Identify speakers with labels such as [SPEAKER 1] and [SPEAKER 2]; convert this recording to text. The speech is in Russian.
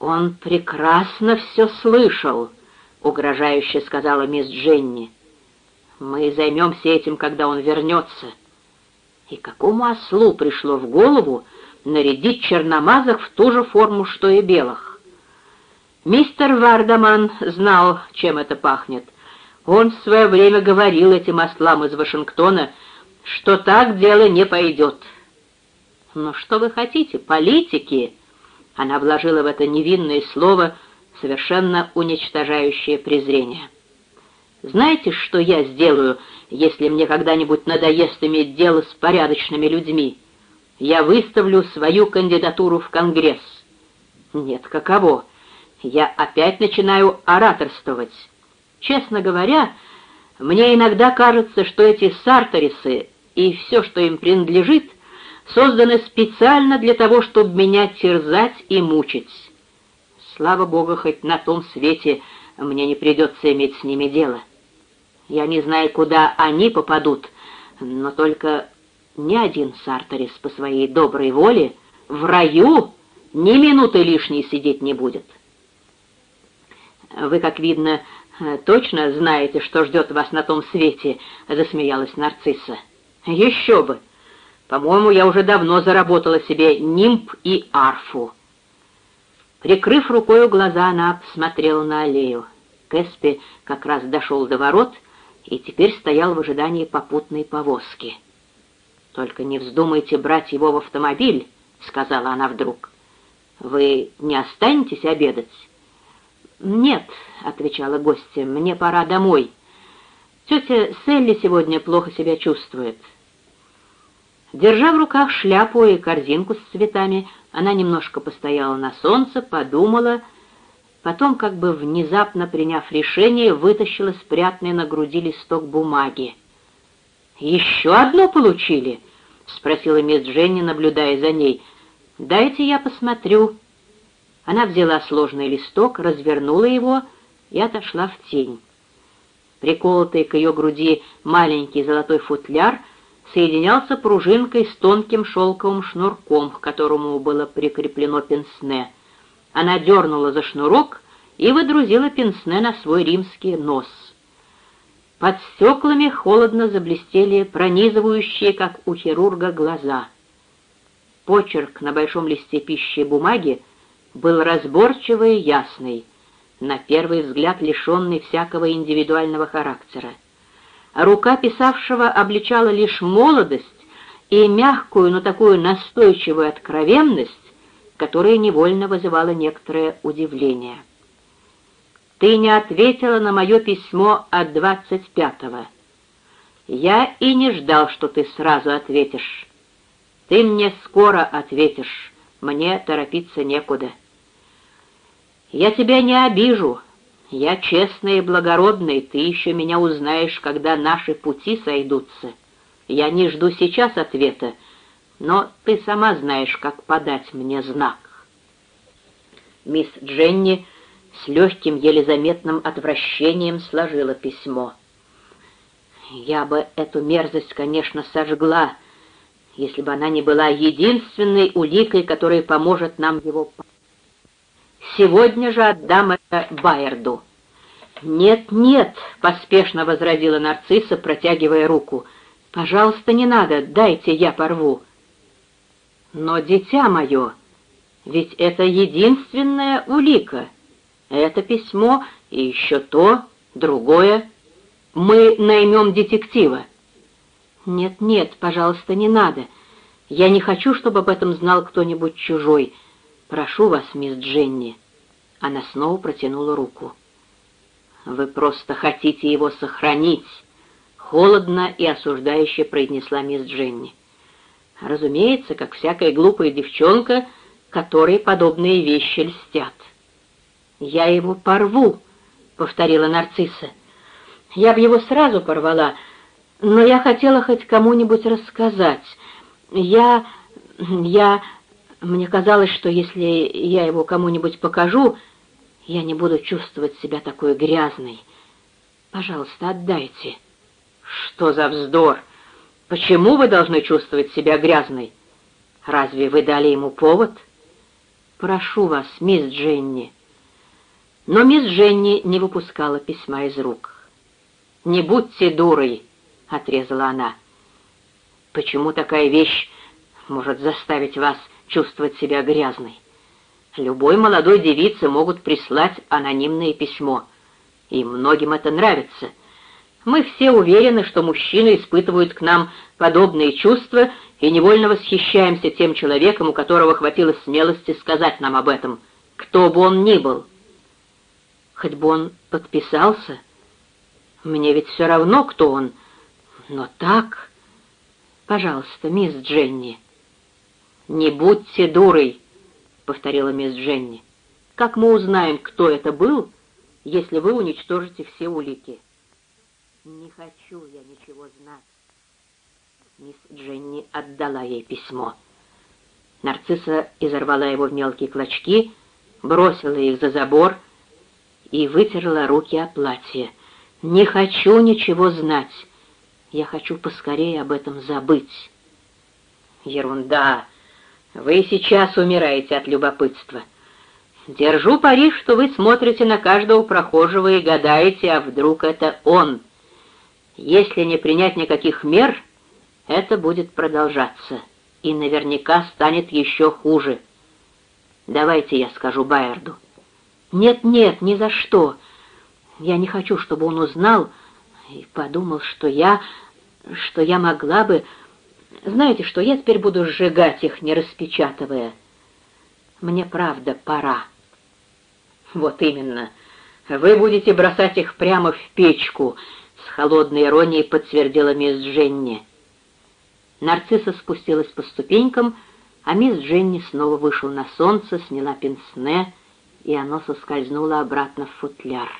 [SPEAKER 1] «Он прекрасно все слышал», — угрожающе сказала мисс Дженни. «Мы займемся этим, когда он вернется». И какому ослу пришло в голову нарядить черномазых в ту же форму, что и белых? Мистер Вардаман знал, чем это пахнет. Он в свое время говорил этим ослам из Вашингтона, что так дело не пойдет. Но что вы хотите, политики? Она вложила в это невинное слово совершенно уничтожающее презрение. Знаете, что я сделаю, если мне когда-нибудь надоест иметь дело с порядочными людьми? Я выставлю свою кандидатуру в Конгресс. Нет, каково? Я опять начинаю ораторствовать. Честно говоря, мне иногда кажется, что эти сарторисы и все, что им принадлежит, созданы специально для того, чтобы меня терзать и мучить. Слава Богу, хоть на том свете мне не придется иметь с ними дело. Я не знаю, куда они попадут, но только ни один Сарторис по своей доброй воле в раю ни минуты лишней сидеть не будет. Вы, как видно, точно знаете, что ждет вас на том свете, — засмеялась нарцисса. Еще бы! По-моему, я уже давно заработала себе нимб и арфу. Прикрыв рукою глаза, она посмотрела на аллею. Кэспи как раз дошел до ворот и теперь стоял в ожидании попутной повозки. «Только не вздумайте брать его в автомобиль», — сказала она вдруг. «Вы не останетесь обедать?» «Нет», — отвечала гостья, — «мне пора домой. Тетя Селли сегодня плохо себя чувствует». Держа в руках шляпу и корзинку с цветами, она немножко постояла на солнце, подумала, потом, как бы внезапно приняв решение, вытащила спрятанный на груди листок бумаги. «Еще одно получили?» — спросила мисс Дженни, наблюдая за ней. «Дайте я посмотрю». Она взяла сложный листок, развернула его и отошла в тень. Приколотый к ее груди маленький золотой футляр соединялся пружинкой с тонким шелковым шнурком, к которому было прикреплено пенсне. Она дернула за шнурок и выдрузила пенсне на свой римский нос. Под стеклами холодно заблестели пронизывающие, как у хирурга, глаза. Почерк на большом листе пищи бумаги был разборчивый и ясный, на первый взгляд лишенный всякого индивидуального характера. Рука писавшего обличала лишь молодость и мягкую, но такую настойчивую откровенность, которая невольно вызывала некоторое удивление. «Ты не ответила на мое письмо от двадцать пятого. Я и не ждал, что ты сразу ответишь. Ты мне скоро ответишь, мне торопиться некуда. Я тебя не обижу, я честный и благородный, ты еще меня узнаешь, когда наши пути сойдутся. Я не жду сейчас ответа, но ты сама знаешь, как подать мне знак. Мисс Дженни с легким, еле заметным отвращением сложила письмо. Я бы эту мерзость, конечно, сожгла, если бы она не была единственной уликой, которая поможет нам его Сегодня же отдам это Байерду». «Нет, нет», — поспешно возразила нарцисса, протягивая руку. «Пожалуйста, не надо, дайте я порву». «Но, дитя мое, ведь это единственная улика. Это письмо и еще то, другое. Мы наймем детектива». «Нет, нет, пожалуйста, не надо. Я не хочу, чтобы об этом знал кто-нибудь чужой. Прошу вас, мисс Дженни». Она снова протянула руку. «Вы просто хотите его сохранить», — холодно и осуждающе произнесла мисс Дженни. «Разумеется, как всякая глупая девчонка, которой подобные вещи льстят». «Я его порву», — повторила нарцисса. «Я бы его сразу порвала, но я хотела хоть кому-нибудь рассказать. Я... я... Мне казалось, что если я его кому-нибудь покажу, я не буду чувствовать себя такой грязной. Пожалуйста, отдайте. Что за вздор? Почему вы должны чувствовать себя грязной? Разве вы дали ему повод? прошу вас, мисс Дженни». Но мисс Дженни не выпускала письма из рук. «Не будьте дурой», — отрезала она. «Почему такая вещь может заставить вас чувствовать себя грязной? Любой молодой девице могут прислать анонимное письмо, и многим это нравится. Мы все уверены, что мужчины испытывают к нам подобные чувства и невольно восхищаемся тем человеком, у которого хватило смелости сказать нам об этом, кто бы он ни был. Хоть бы он подписался, мне ведь все равно, кто он, но так... Пожалуйста, мисс Дженни. Не будьте дурой, повторила мисс Дженни. Как мы узнаем, кто это был, если вы уничтожите все улики? Не хочу я ничего знать. Мисс Дженни отдала ей письмо. Нарцисса изорвала его в мелкие клочки, бросила их за забор и вытерла руки о платье. «Не хочу ничего знать. Я хочу поскорее об этом забыть». «Ерунда! Вы сейчас умираете от любопытства. Держу пари, что вы смотрите на каждого прохожего и гадаете, а вдруг это он. Если не принять никаких мер, это будет продолжаться, и наверняка станет еще хуже. Давайте я скажу Байерду». «Нет-нет, ни за что. Я не хочу, чтобы он узнал и подумал, что я... что я могла бы... Знаете что, я теперь буду сжигать их, не распечатывая. Мне правда пора». «Вот именно. Вы будете бросать их прямо в печку», — с холодной иронией подтвердила мисс Дженни. Нарцисса спустилась по ступенькам, а мисс Дженни снова вышла на солнце, сняла пенсне, и оно соскользнуло обратно в футляр.